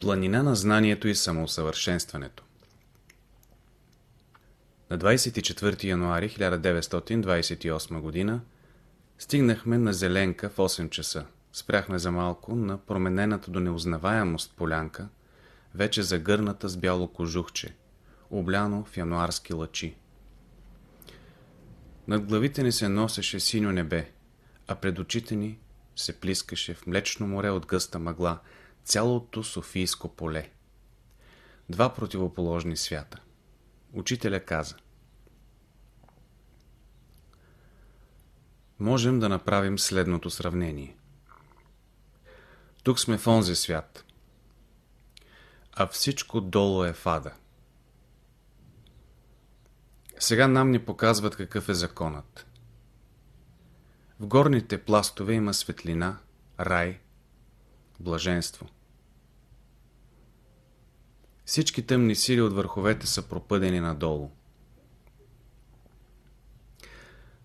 Планина на знанието и самоусъвършенстването На 24 януари 1928 г. стигнахме на Зеленка в 8 часа. Спряхме за малко на променената до неузнаваемост полянка, вече загърната с бяло кожухче, обляно в януарски лъчи. Над главите ни се носеше синьо небе, а пред очите ни се плискаше в млечно море от гъста мъгла цялото Софийско поле. Два противоположни свята. Учителя каза Можем да направим следното сравнение. Тук сме в онзи свят, а всичко долу е фада. Сега нам ни показват какъв е законът. В горните пластове има светлина, рай, блаженство. Всички тъмни сили от върховете са пропъдени надолу.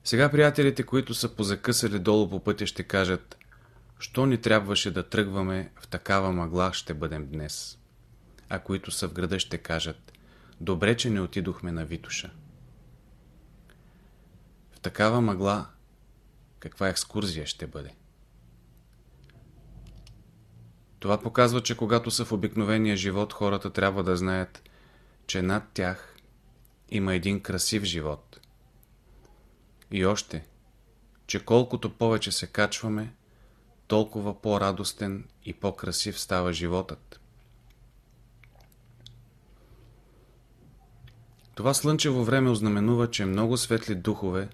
Сега приятелите, които са позакъсали долу по пътя, ще кажат Що ни трябваше да тръгваме в такава мъгла ще бъдем днес? А които са в града ще кажат Добре, че не отидохме на Витуша. В такава мъгла каква екскурзия ще бъде? Това показва, че когато са в обикновения живот, хората трябва да знаят, че над тях има един красив живот. И още, че колкото повече се качваме, толкова по-радостен и по-красив става животът. Това слънчево време ознаменува, че много светли духове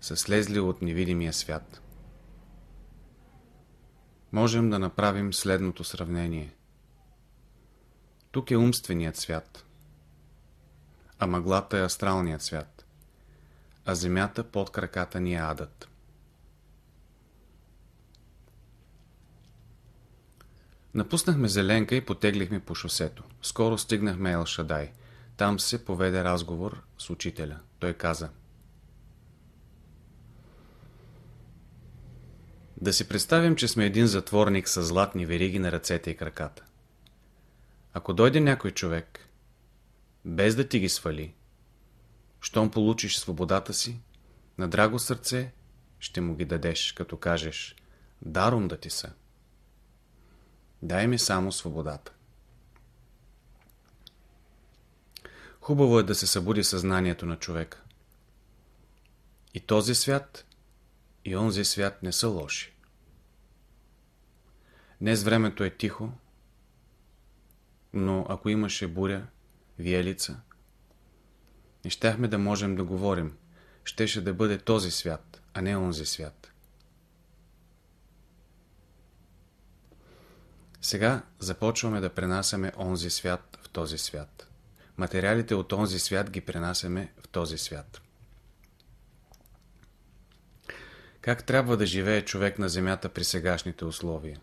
са слезли от невидимия свят. Можем да направим следното сравнение. Тук е умственият свят, а мъглата е астралният свят, а земята под краката ни е адът. Напуснахме Зеленка и потеглихме по шосето. Скоро стигнахме Елшадай. Там се поведе разговор с учителя. Той каза Да си представим, че сме един затворник с златни вериги на ръцете и краката. Ако дойде някой човек, без да ти ги свали, щом получиш свободата си, на драго сърце ще му ги дадеш, като кажеш даром да ти са. Дай ми само свободата. Хубаво е да се събуди съзнанието на човека. И този свят, и онзи свят не са лоши. Днес времето е тихо, но ако имаше буря, виелица, не щяхме да можем да говорим. Щеше да бъде този свят, а не онзи свят. Сега започваме да пренасяме онзи свят в този свят. Материалите от онзи свят ги пренасяме в този свят. Как трябва да живее човек на земята при сегашните условия?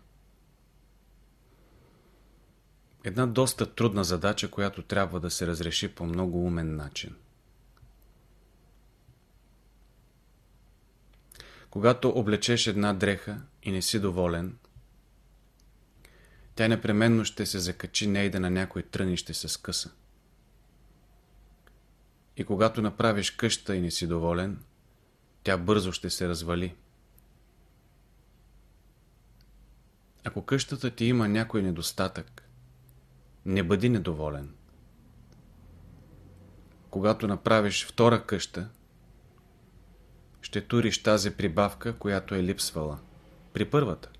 Една доста трудна задача, която трябва да се разреши по много умен начин. Когато облечеш една дреха и не си доволен, тя непременно ще се закачи нейда на някой трън и ще се скъса. И когато направиш къща и не си доволен, тя бързо ще се развали. Ако къщата ти има някой недостатък, не бъди недоволен. Когато направиш втора къща, ще туриш тази прибавка, която е липсвала. При първата.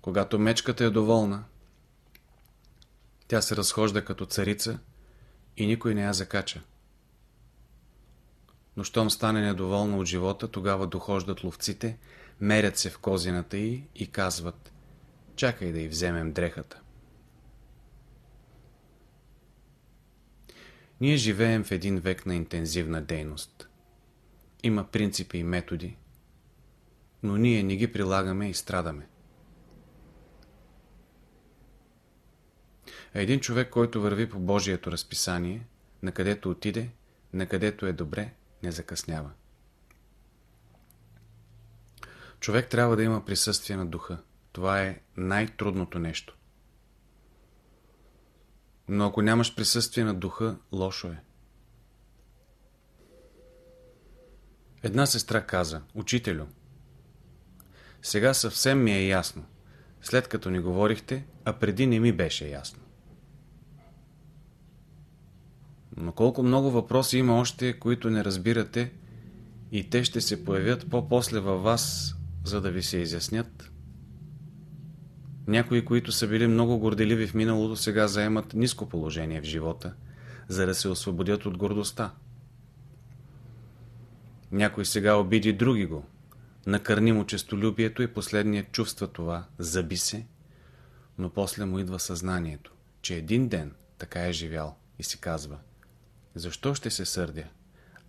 Когато мечката е доволна, тя се разхожда като царица и никой не я закача. Но щом стане недоволна от живота, тогава дохождат ловците, мерят се в козината й и казват Чакай да й вземем дрехата. Ние живеем в един век на интензивна дейност. Има принципи и методи, но ние не ги прилагаме и страдаме. А един човек, който върви по Божието разписание, на където отиде, на където е добре, не закъснява. Човек трябва да има присъствие на духа. Това е най-трудното нещо. Но ако нямаш присъствие на духа, лошо е. Една сестра каза, учителю, сега съвсем ми е ясно, след като ни говорихте, а преди не ми беше ясно. Но колко много въпроси има още, които не разбирате и те ще се появят по-после във вас, за да ви се изяснят. Някои, които са били много горделиви в миналото, сега заемат ниско положение в живота, за да се освободят от гордостта. Някой сега обиди други го, накърни му честолюбието и последният чувства това, заби се, но после му идва съзнанието, че един ден така е живял и си казва Защо ще се сърдя?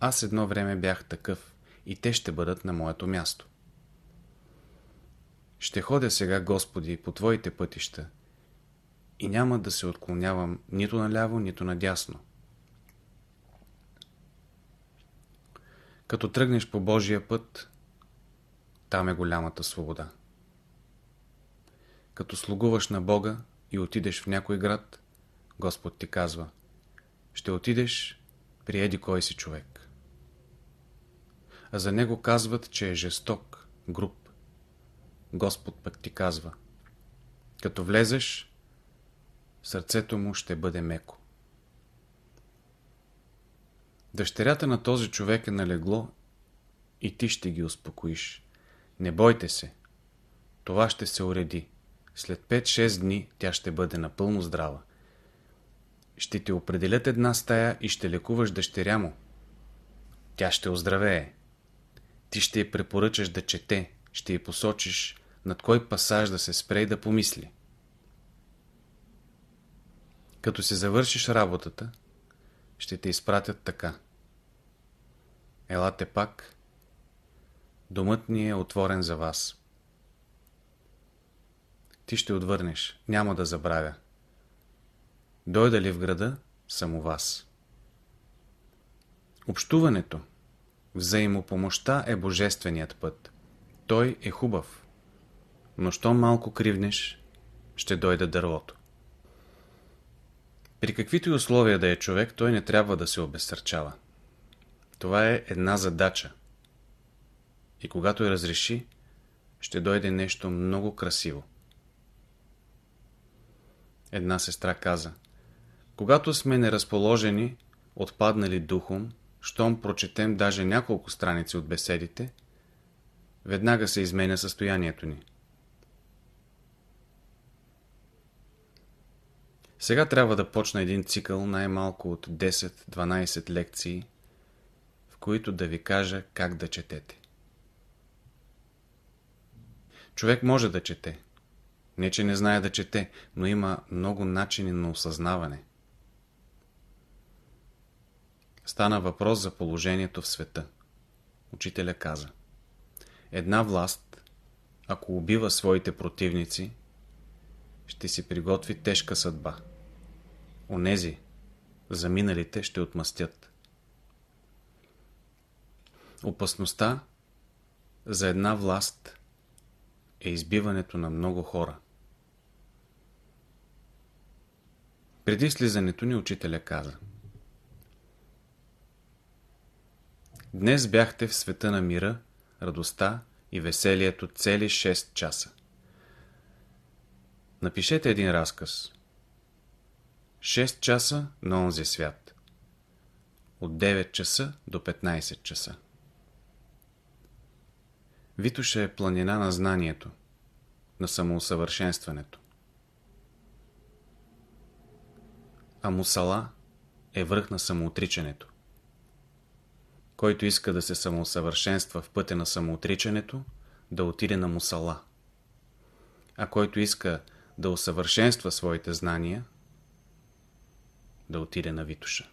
Аз едно време бях такъв и те ще бъдат на моето място. Ще ходя сега, Господи, по Твоите пътища и няма да се отклонявам нито наляво, нито надясно. Като тръгнеш по Божия път, там е голямата свобода. Като слугуваш на Бога и отидеш в някой град, Господ ти казва, ще отидеш при еди кой си човек. А за него казват, че е жесток, груб. Господ пък ти казва, като влезеш, сърцето му ще бъде меко. Дъщерята на този човек е налегло и ти ще ги успокоиш. Не бойте се. Това ще се уреди. След 5-6 дни тя ще бъде напълно здрава. Ще ти определят една стая и ще лекуваш дъщеря му. Тя ще оздравее. Ти ще й препоръчаш да чете, ще й посочиш над кой пасаж да се спре и да помисли. Като се завършиш работата, ще те изпратят така. Елате пак, домът ни е отворен за вас. Ти ще отвърнеш, няма да забравя. Дойда ли в града, съм у вас. Общуването, взаимопомощта е божественият път. Той е хубав. Но що малко кривнеш, ще дойде дървото. При каквито и условия да е човек, той не трябва да се обесърчава. Това е една задача. И когато я разреши, ще дойде нещо много красиво. Една сестра каза, когато сме неразположени, отпаднали духом, щом прочетем даже няколко страници от беседите, веднага се изменя състоянието ни. Сега трябва да почна един цикъл най-малко от 10-12 лекции, в които да ви кажа как да четете. Човек може да чете. Не, че не знае да чете, но има много начини на осъзнаване. Стана въпрос за положението в света. Учителя каза. Една власт, ако убива своите противници, ще си приготви тежка съдба. Онези, заминалите, ще отмъстят. Опасността за една власт е избиването на много хора. Преди слизането ни учителя каза Днес бяхте в света на мира, радостта и веселието цели 6 часа. Напишете един разказ. 6 часа на онзи свят. От 9 часа до 15 часа. Витуша е планина на знанието, на самоусъвършенстването. А Мусала е връх на самоотричането. Който иска да се самоусъвършенства в пътя на самоотричането, да отиде на Мусала. А който иска да усъвършенства своите знания, да отиде на Витуша.